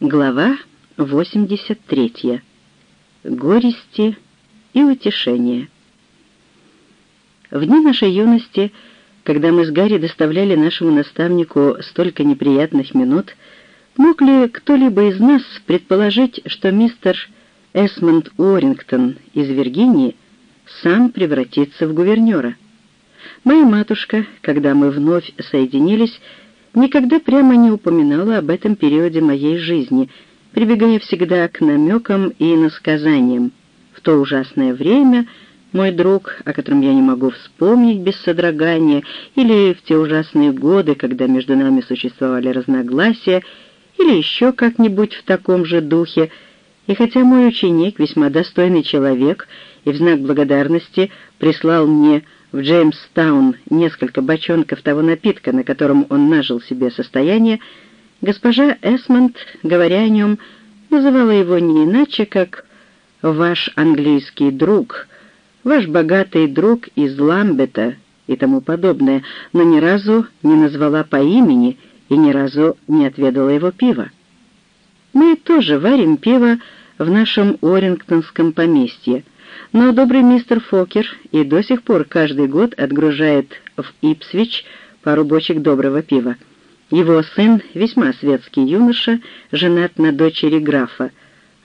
Глава 83. Горести и утешение. В дни нашей юности, когда мы с Гарри доставляли нашему наставнику столько неприятных минут, мог ли кто-либо из нас предположить, что мистер Эсмонд Уоррингтон из Виргинии сам превратится в гувернера? Моя матушка, когда мы вновь соединились, никогда прямо не упоминала об этом периоде моей жизни, прибегая всегда к намекам и насказаниям. В то ужасное время мой друг, о котором я не могу вспомнить без содрогания, или в те ужасные годы, когда между нами существовали разногласия, или еще как-нибудь в таком же духе, и хотя мой ученик, весьма достойный человек, и в знак благодарности прислал мне в Джеймстаун несколько бочонков того напитка, на котором он нажил себе состояние, госпожа Эсмонд, говоря о нем, называла его не иначе, как «ваш английский друг», «ваш богатый друг из Ламбета» и тому подобное, но ни разу не назвала по имени и ни разу не отведала его пива. Мы тоже варим пиво в нашем Орингтонском поместье — но добрый мистер Фокер и до сих пор каждый год отгружает в Ипсвич пару бочек доброго пива. Его сын, весьма светский юноша, женат на дочери графа.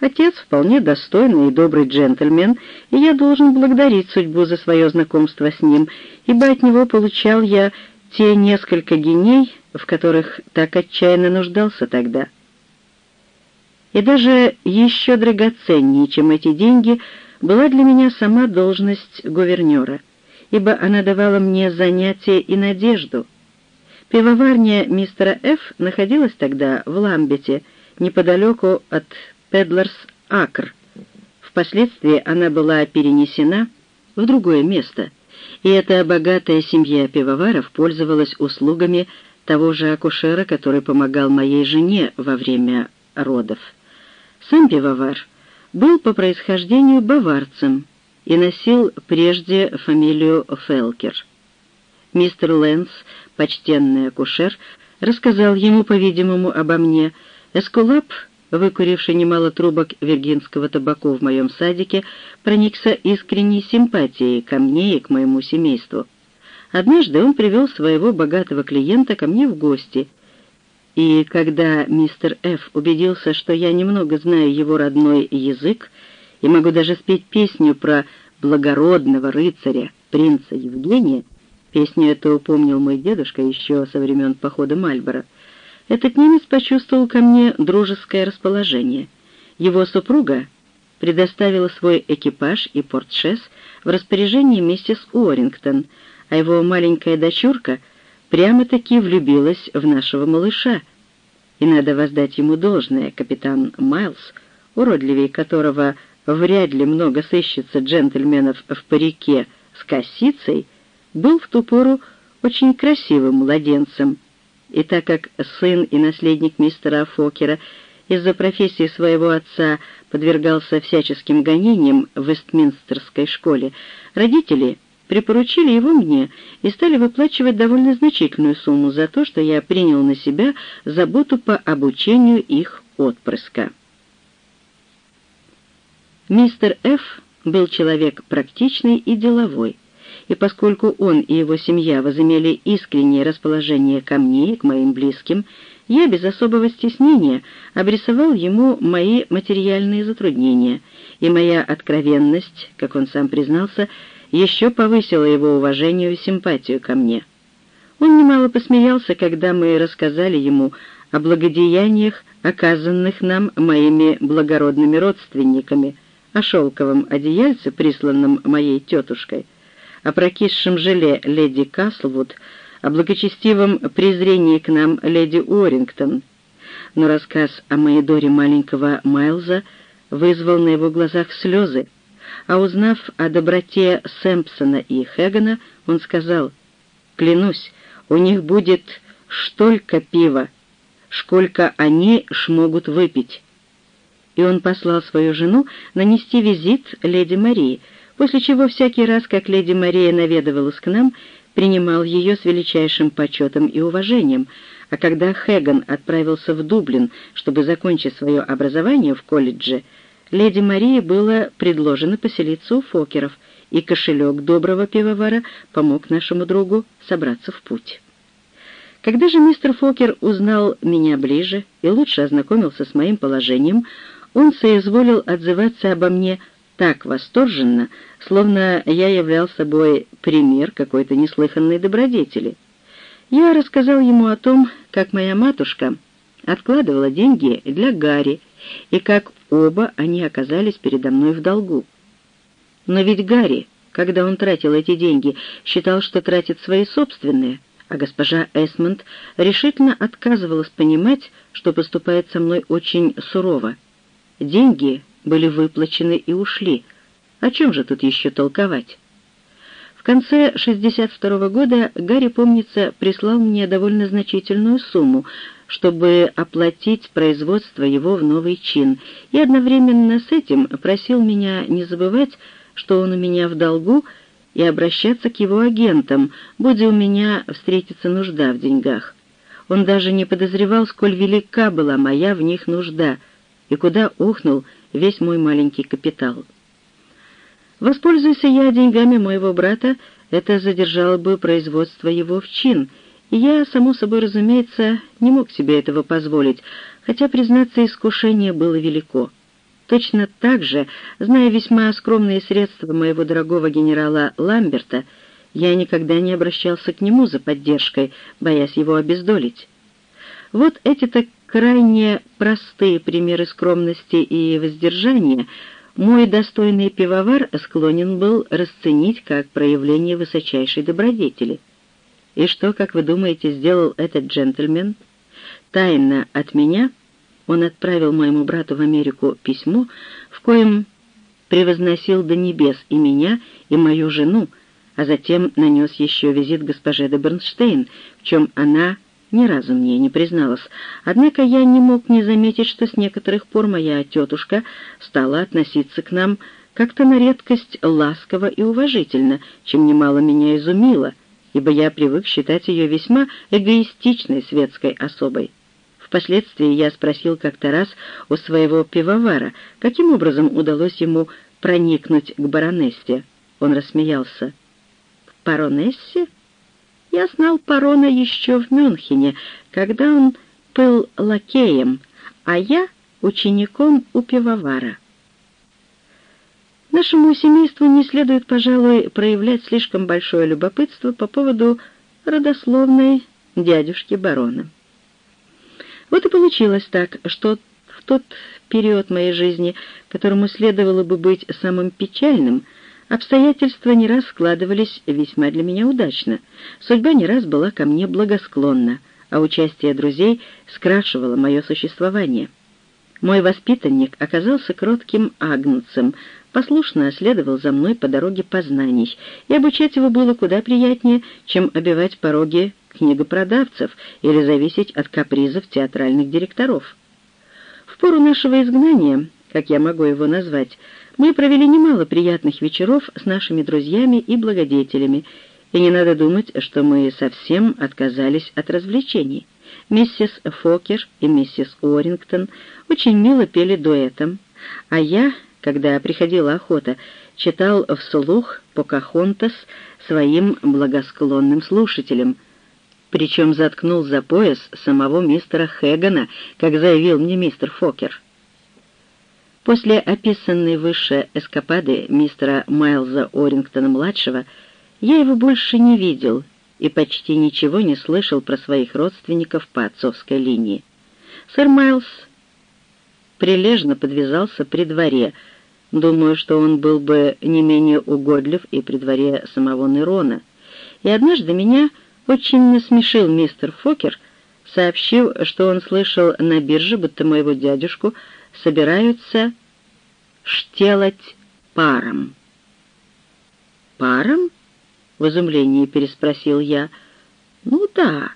Отец вполне достойный и добрый джентльмен, и я должен благодарить судьбу за свое знакомство с ним, ибо от него получал я те несколько геней, в которых так отчаянно нуждался тогда. И даже еще драгоценнее, чем эти деньги — была для меня сама должность гувернера, ибо она давала мне занятие и надежду. Пивоварня мистера Ф. находилась тогда в Ламбете, неподалеку от Педлерс-Акр. Впоследствии она была перенесена в другое место, и эта богатая семья пивоваров пользовалась услугами того же акушера, который помогал моей жене во время родов. Сам пивовар — был по происхождению баварцем и носил прежде фамилию Фелкер. Мистер Лэнс, почтенный акушер, рассказал ему, по-видимому, обо мне. Эскулап, выкуривший немало трубок виргинского табаку в моем садике, проникся искренней симпатией ко мне и к моему семейству. Однажды он привел своего богатого клиента ко мне в гости — и когда мистер Ф. убедился, что я немного знаю его родной язык и могу даже спеть песню про благородного рыцаря, принца Евгения, песню эту упомнил мой дедушка еще со времен похода Мальборо, этот немец почувствовал ко мне дружеское расположение. Его супруга предоставила свой экипаж и портшес в распоряжении миссис Уоррингтон, а его маленькая дочурка — прямо-таки влюбилась в нашего малыша. И надо воздать ему должное, капитан Майлз, уродливее которого вряд ли много сыщется джентльменов в парике с косицей, был в ту пору очень красивым младенцем. И так как сын и наследник мистера Фокера из-за профессии своего отца подвергался всяческим гонениям в Вестминстерской школе, родители припоручили его мне и стали выплачивать довольно значительную сумму за то, что я принял на себя заботу по обучению их отпрыска. Мистер Ф. был человек практичный и деловой, и поскольку он и его семья возымели искреннее расположение ко мне и к моим близким, я без особого стеснения обрисовал ему мои материальные затруднения, и моя откровенность, как он сам признался, еще повысило его уважение и симпатию ко мне. Он немало посмеялся, когда мы рассказали ему о благодеяниях, оказанных нам моими благородными родственниками, о шелковом одеяльце, присланном моей тетушкой, о прокисшем желе леди Каслвуд, о благочестивом презрении к нам леди Уоррингтон. Но рассказ о моей Доре маленького Майлза вызвал на его глазах слезы, а узнав о доброте Сэмпсона и Хэгана, он сказал, «Клянусь, у них будет столько пива, сколько они шмогут выпить». И он послал свою жену нанести визит леди Марии, после чего всякий раз, как леди Мария наведывалась к нам, принимал ее с величайшим почетом и уважением, А когда Хэган отправился в Дублин, чтобы закончить свое образование в колледже, леди Марии было предложено поселиться у Фокеров, и кошелек доброго пивовара помог нашему другу собраться в путь. Когда же мистер Фокер узнал меня ближе и лучше ознакомился с моим положением, он соизволил отзываться обо мне так восторженно, словно я являл собой пример какой-то неслыханной добродетели. Я рассказал ему о том, как моя матушка откладывала деньги для Гарри, и как оба они оказались передо мной в долгу. Но ведь Гарри, когда он тратил эти деньги, считал, что тратит свои собственные — а госпожа Эсмонд решительно отказывалась понимать, что поступает со мной очень сурово. Деньги были выплачены и ушли. О чем же тут еще толковать? В конце 62 -го года Гарри, помнится, прислал мне довольно значительную сумму, чтобы оплатить производство его в новый чин, и одновременно с этим просил меня не забывать, что он у меня в долгу, и обращаться к его агентам, будь у меня встретиться нужда в деньгах. Он даже не подозревал, сколь велика была моя в них нужда, и куда ухнул весь мой маленький капитал. Воспользуйся я деньгами моего брата, это задержало бы производство его в чин, я, само собой разумеется, не мог себе этого позволить, хотя, признаться, искушение было велико. Точно так же, зная весьма скромные средства моего дорогого генерала Ламберта, я никогда не обращался к нему за поддержкой, боясь его обездолить. Вот эти-то крайне простые примеры скромности и воздержания мой достойный пивовар склонен был расценить как проявление высочайшей добродетели. И что, как вы думаете, сделал этот джентльмен? Тайно от меня — он отправил моему брату в Америку письмо, в коем превозносил до небес и меня, и мою жену, а затем нанес еще визит госпоже де Бернштейн, в чем она ни разу мне не призналась. Однако я не мог не заметить, что с некоторых пор моя тетушка стала относиться к нам как-то на редкость ласково и уважительно, чем немало меня изумило, ибо я привык считать ее весьма эгоистичной светской особой. Впоследствии я спросил как-то раз у своего пивовара, каким образом удалось ему проникнуть к баронессе. Он рассмеялся. «К баронессе? Я знал барона еще в Мюнхене, когда он был лакеем, а я учеником у пивовара». Нашему семейству не следует, пожалуй, проявлять слишком большое любопытство по поводу родословной дядюшки барона. Вот и получилось так, что в тот период моей жизни, которому следовало бы быть самым печальным, обстоятельства не раз складывались весьма для меня удачно. Судьба не раз была ко мне благосклонна, а участие друзей скрашивало мое существование. Мой воспитанник оказался кротким агнцем, послушно следовал за мной по дороге познаний, и обучать его было куда приятнее, чем обивать пороги книгопродавцев или зависеть от капризов театральных директоров. В пору нашего изгнания, как я могу его назвать, мы провели немало приятных вечеров с нашими друзьями и благодетелями, и не надо думать, что мы совсем отказались от развлечений. Миссис Фокер и миссис Уоррингтон очень мило пели дуэтом, а я, когда приходила охота, читал вслух Покахонтас своим благосклонным слушателям — причем заткнул за пояс самого мистера Хэгана, как заявил мне мистер Фокер. После описанной выше эскапады мистера Майлза Орингтона-младшего я его больше не видел и почти ничего не слышал про своих родственников по отцовской линии. Сэр Майлз прилежно подвязался при дворе, думаю, что он был бы не менее угодлив и при дворе самого Нерона. И однажды меня очень насмешил мистер Фокер, сообщив, что он слышал на бирже, будто моего дядюшку собираются штелать паром. «Паром?» — в изумлении переспросил я. «Ну да,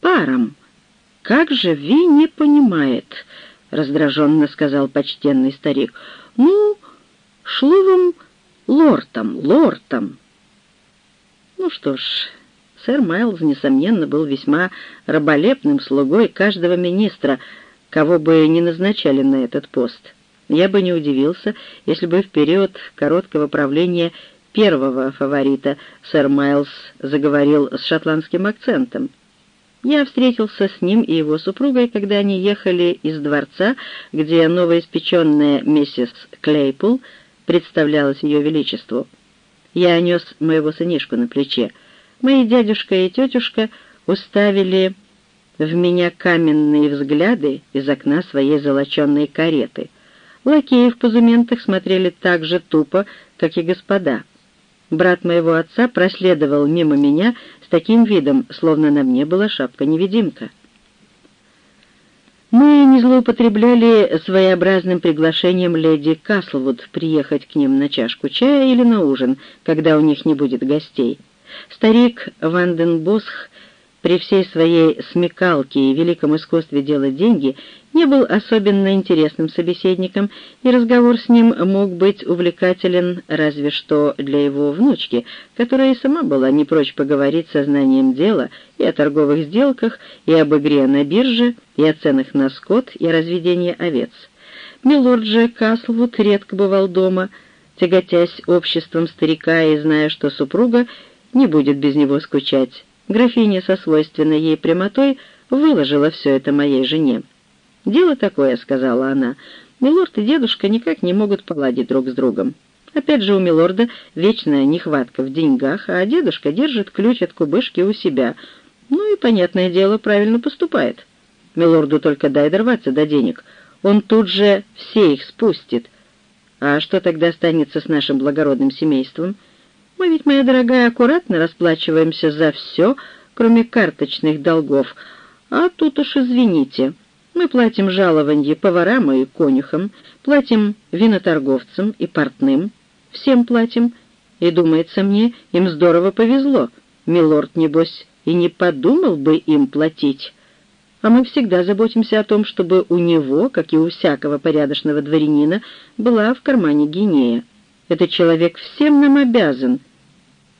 паром. Как же Ви не понимает?» — раздраженно сказал почтенный старик. «Ну, шлывом лортом, лортом». «Ну что ж, сэр Майлз, несомненно, был весьма раболепным слугой каждого министра, кого бы ни назначали на этот пост. Я бы не удивился, если бы в период короткого правления первого фаворита сэр Майлз заговорил с шотландским акцентом. Я встретился с ним и его супругой, когда они ехали из дворца, где новоиспеченная миссис Клейпул представлялась ее величеству. Я нес моего сынишку на плече. Мои дядюшка и тетушка уставили в меня каменные взгляды из окна своей золоченной кареты. Лакеи в позументах смотрели так же тупо, как и господа. Брат моего отца проследовал мимо меня с таким видом, словно на мне была шапка-невидимка. Мы не злоупотребляли своеобразным приглашением леди Каслвуд приехать к ним на чашку чая или на ужин, когда у них не будет гостей. Старик Ванденбосх при всей своей смекалке и великом искусстве делать деньги не был особенно интересным собеседником, и разговор с ним мог быть увлекателен разве что для его внучки, которая и сама была не прочь поговорить со знанием дела и о торговых сделках, и об игре на бирже, и о ценах на скот, и о разведении овец. Милорд же Каслвуд редко бывал дома, тяготясь обществом старика и зная, что супруга не будет без него скучать. Графиня со свойственной ей прямотой выложила все это моей жене. «Дело такое», — сказала она, — «милорд и дедушка никак не могут поладить друг с другом. Опять же, у милорда вечная нехватка в деньгах, а дедушка держит ключ от кубышки у себя. Ну и, понятное дело, правильно поступает. Милорду только дай дорваться до денег. Он тут же все их спустит. А что тогда останется с нашим благородным семейством?» Мы ведь, моя дорогая, аккуратно расплачиваемся за все, кроме карточных долгов. А тут уж извините. Мы платим жалованье поварам и конюхам, платим виноторговцам и портным, всем платим. И, думается мне, им здорово повезло. Милорд, небось, и не подумал бы им платить. А мы всегда заботимся о том, чтобы у него, как и у всякого порядочного дворянина, была в кармане гинея. Этот человек всем нам обязан.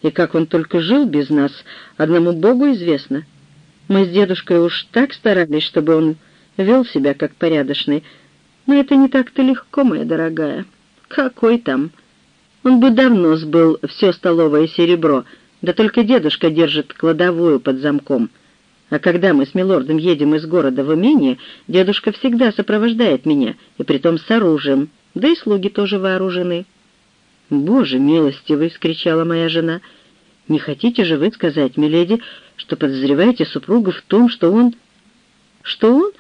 И как он только жил без нас, одному Богу известно. Мы с дедушкой уж так старались, чтобы он вел себя как порядочный. Но это не так-то легко, моя дорогая. Какой там? Он бы давно сбыл все столовое серебро, да только дедушка держит кладовую под замком. А когда мы с милордом едем из города в имение, дедушка всегда сопровождает меня, и притом с оружием, да и слуги тоже вооружены». «Боже милостивый!» — вскричала моя жена. «Не хотите же вы сказать, миледи, что подозреваете супруга в том, что он...» «Что он?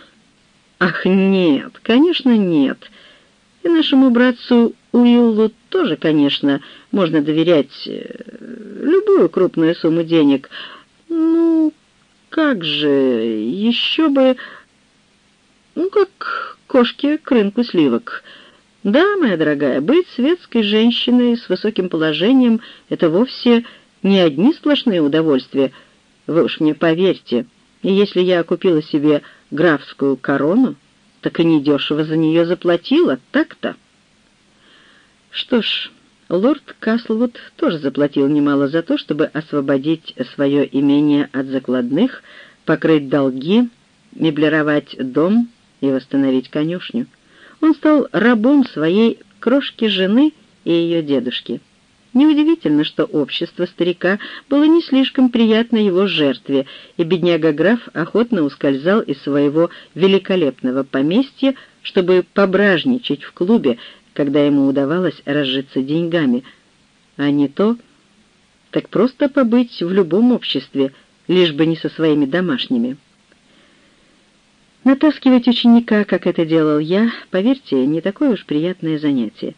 Ах, нет, конечно, нет. И нашему братцу Уиллу тоже, конечно, можно доверять э, любую крупную сумму денег. Ну, как же, еще бы... Ну, как кошке к рынку сливок». Да, моя дорогая, быть светской женщиной с высоким положением — это вовсе не одни сплошные удовольствия, вы уж мне поверьте. И если я купила себе графскую корону, так и недешево за нее заплатила, так-то. Что ж, лорд Каслвуд тоже заплатил немало за то, чтобы освободить свое имение от закладных, покрыть долги, меблировать дом и восстановить конюшню он стал рабом своей крошки-жены и ее дедушки. Неудивительно, что общество старика было не слишком приятно его жертве, и бедняга-граф охотно ускользал из своего великолепного поместья, чтобы пображничать в клубе, когда ему удавалось разжиться деньгами, а не то так просто побыть в любом обществе, лишь бы не со своими домашними. Натаскивать ученика, как это делал я, поверьте, не такое уж приятное занятие.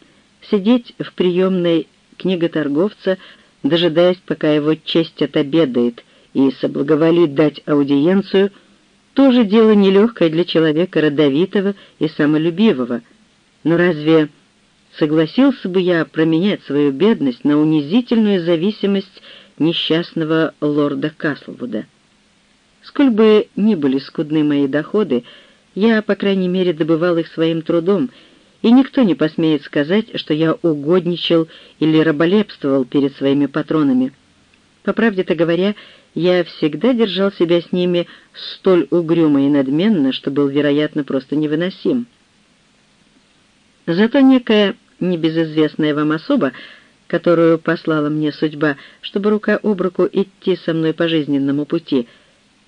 Сидеть в приемной книготорговца, дожидаясь, пока его честь отобедает, и соблаговолит дать аудиенцию, тоже дело нелегкое для человека родовитого и самолюбивого. Но разве согласился бы я променять свою бедность на унизительную зависимость несчастного лорда Каслвуда? Сколь бы ни были скудны мои доходы, я, по крайней мере, добывал их своим трудом, и никто не посмеет сказать, что я угодничал или раболепствовал перед своими патронами. По правде-то говоря, я всегда держал себя с ними столь угрюмо и надменно, что был, вероятно, просто невыносим. Зато некая небезызвестная вам особа, которую послала мне судьба, чтобы рука об руку идти со мной по жизненному пути,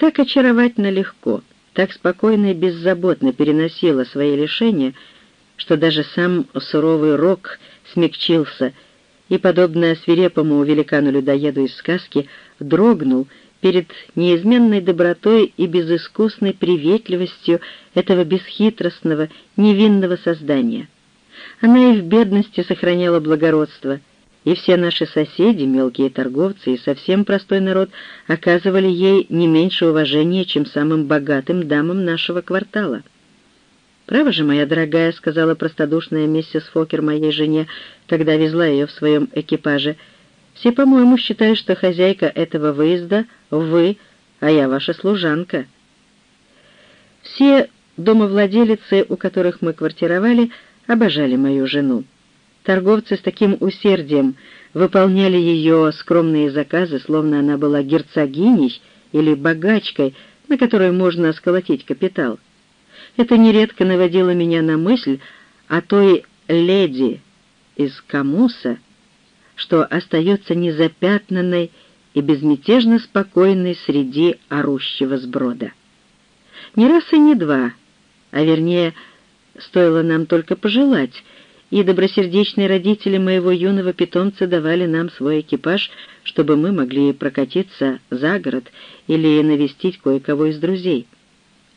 так очаровательно легко, так спокойно и беззаботно переносила свои лишения, что даже сам суровый рок смягчился и, подобно свирепому великану-людоеду из сказки, дрогнул перед неизменной добротой и безыскусной приветливостью этого бесхитростного, невинного создания. Она и в бедности сохраняла благородство, и все наши соседи, мелкие торговцы и совсем простой народ оказывали ей не меньше уважения, чем самым богатым дамам нашего квартала. «Право же, моя дорогая», — сказала простодушная миссис Фокер моей жене, когда везла ее в своем экипаже, — «все, по-моему, считают, что хозяйка этого выезда — вы, а я ваша служанка». Все домовладелицы, у которых мы квартировали, — обожали мою жену. Торговцы с таким усердием выполняли ее скромные заказы, словно она была герцогиней или богачкой, на которой можно сколотить капитал. Это нередко наводило меня на мысль о той леди из Камуса, что остается незапятнанной и безмятежно спокойной среди орущего сброда. Не раз и не два, а вернее, стоило нам только пожелать, и добросердечные родители моего юного питомца давали нам свой экипаж, чтобы мы могли прокатиться за город или навестить кое-кого из друзей.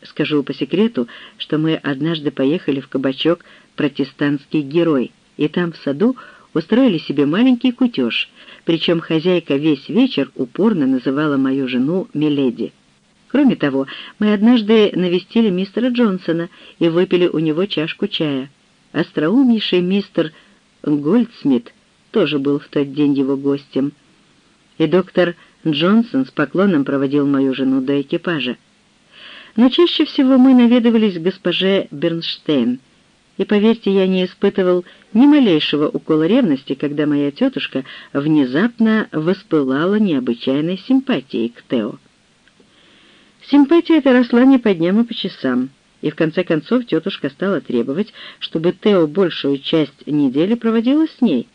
Скажу по секрету, что мы однажды поехали в кабачок «Протестантский герой», и там в саду устроили себе маленький кутеж, причем хозяйка весь вечер упорно называла мою жену «Миледи». Кроме того, мы однажды навестили мистера Джонсона и выпили у него чашку чая. Остроумнейший мистер Гольдсмит тоже был в тот день его гостем. И доктор Джонсон с поклоном проводил мою жену до экипажа. Но чаще всего мы наведывались к госпоже Бернштейн, и, поверьте, я не испытывал ни малейшего укола ревности, когда моя тетушка внезапно воспылала необычайной симпатией к Тео. Симпатия эта росла не по дням, а по часам, и в конце концов тетушка стала требовать, чтобы Тео большую часть недели проводила с ней,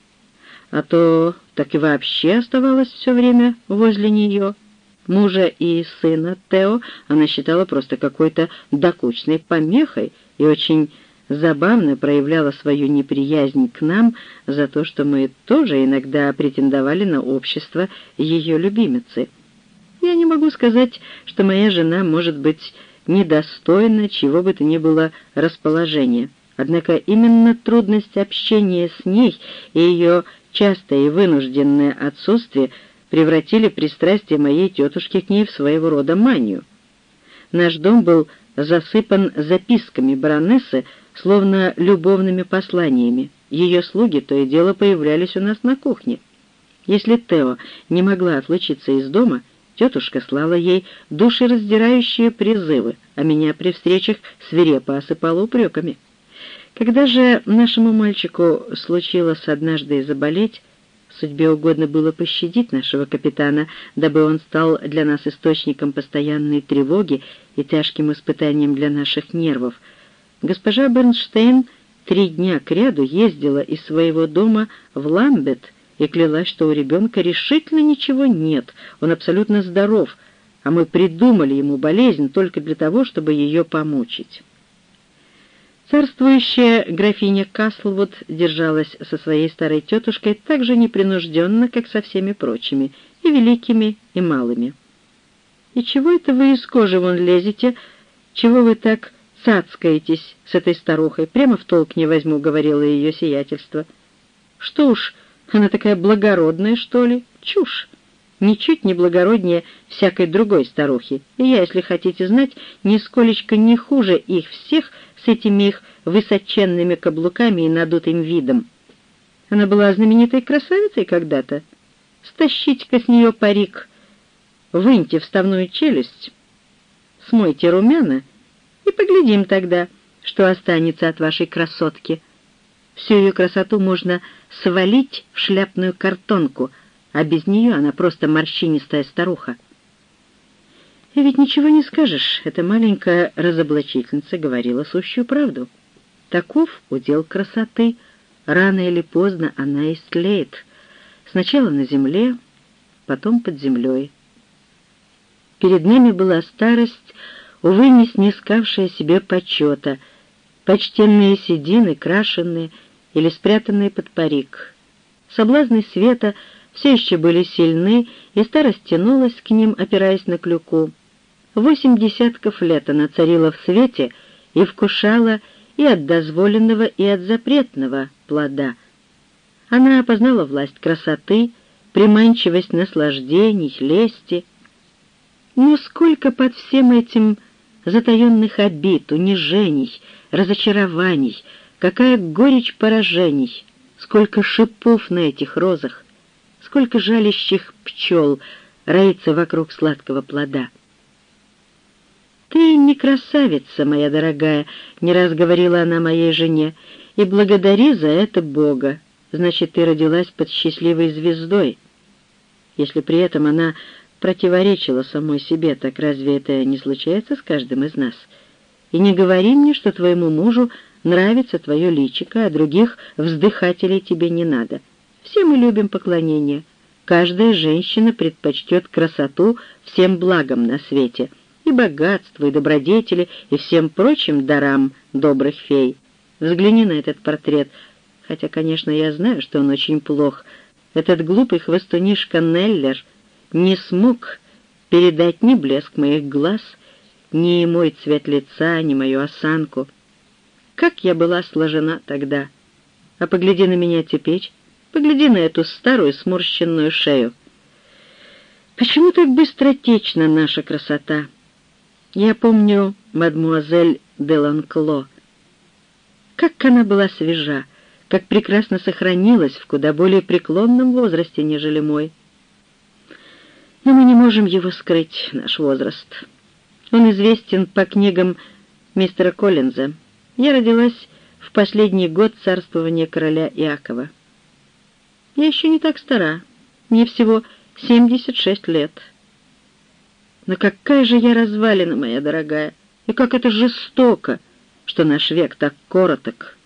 а то так и вообще оставалась все время возле нее. Мужа и сына Тео она считала просто какой-то докучной помехой и очень забавно проявляла свою неприязнь к нам за то, что мы тоже иногда претендовали на общество ее любимицы — я не могу сказать, что моя жена может быть недостойна чего бы то ни было расположения. Однако именно трудность общения с ней и ее частое и вынужденное отсутствие превратили пристрастие моей тетушки к ней в своего рода манию. Наш дом был засыпан записками баронессы, словно любовными посланиями. Ее слуги то и дело появлялись у нас на кухне. Если Тео не могла отлучиться из дома, Тетушка слала ей душераздирающие призывы, а меня при встречах свирепо осыпала упреками. Когда же нашему мальчику случилось однажды заболеть, судьбе угодно было пощадить нашего капитана, дабы он стал для нас источником постоянной тревоги и тяжким испытанием для наших нервов. Госпожа Бернштейн три дня кряду ездила из своего дома в Ламбет, и клялась, что у ребенка решительно ничего нет, он абсолютно здоров, а мы придумали ему болезнь только для того, чтобы ее помучить. Царствующая графиня Каслвуд держалась со своей старой тетушкой так же непринужденно, как со всеми прочими, и великими, и малыми. «И чего это вы из кожи вон лезете? Чего вы так цацкаетесь с этой старухой? Прямо в толк не возьму», — говорило ее сиятельство. «Что уж, она такая благородная, что ли? Чушь! Ничуть не благороднее всякой другой старухи. И я, если хотите знать, нисколечко не хуже их всех с этими их высоченными каблуками и надутым видом. Она была знаменитой красавицей когда-то. Стащите-ка с нее парик, выньте вставную челюсть, смойте румяна и поглядим тогда, что останется от вашей красотки. Всю ее красоту можно свалить в шляпную картонку, а без нее она просто морщинистая старуха. И ведь ничего не скажешь, эта маленькая разоблачительница говорила сущую правду. Таков удел красоты. Рано или поздно она истлеет. Сначала на земле, потом под землей. Перед нами была старость, увы, не снискавшая себе почета, почтенные седины, крашенные или спрятанные под парик. Соблазны света все еще были сильны, и старость тянулась к ним, опираясь на клюку. Восемь десятков лет она царила в свете и вкушала и от дозволенного, и от запретного плода. Она опознала власть красоты, приманчивость наслаждений, лести. Но сколько под всем этим затаенных обид, унижений, разочарований, какая горечь поражений, сколько шипов на этих розах, сколько жалящих пчел роится вокруг сладкого плода. «Ты не красавица, моя дорогая», — не раз говорила она моей жене, — «и благодари за это Бога. Значит, ты родилась под счастливой звездой». Если при этом она противоречила самой себе, так разве это не случается с каждым из нас? И не говори мне, что твоему мужу нравится твое личико, а других вздыхателей тебе не надо. Все мы любим поклонение. Каждая женщина предпочтет красоту всем благам на свете — и богатству, и добродетели, и всем прочим дарам добрых фей. Взгляни на этот портрет, хотя, конечно, я знаю, что он очень плох. Этот глупый хвостунишка Неллер не смог передать ни блеск моих глаз, ни мой цвет лица, ни мою осанку. Как я была сложена тогда! А погляди на меня теперь, погляди на эту старую сморщенную шею. Почему так быстротечна наша красота?» Я помню мадмуазель де Ланкло. Как она была свежа, как прекрасно сохранилась в куда более преклонном возрасте, нежели мой. Но мы не можем его скрыть, наш возраст. Он известен по книгам мистера Коллинза. Я родилась в последний год царствования короля Иакова. Я еще не так стара, мне всего 76 лет. Но какая же я развалина, моя дорогая, и как это жестоко, что наш век так короток.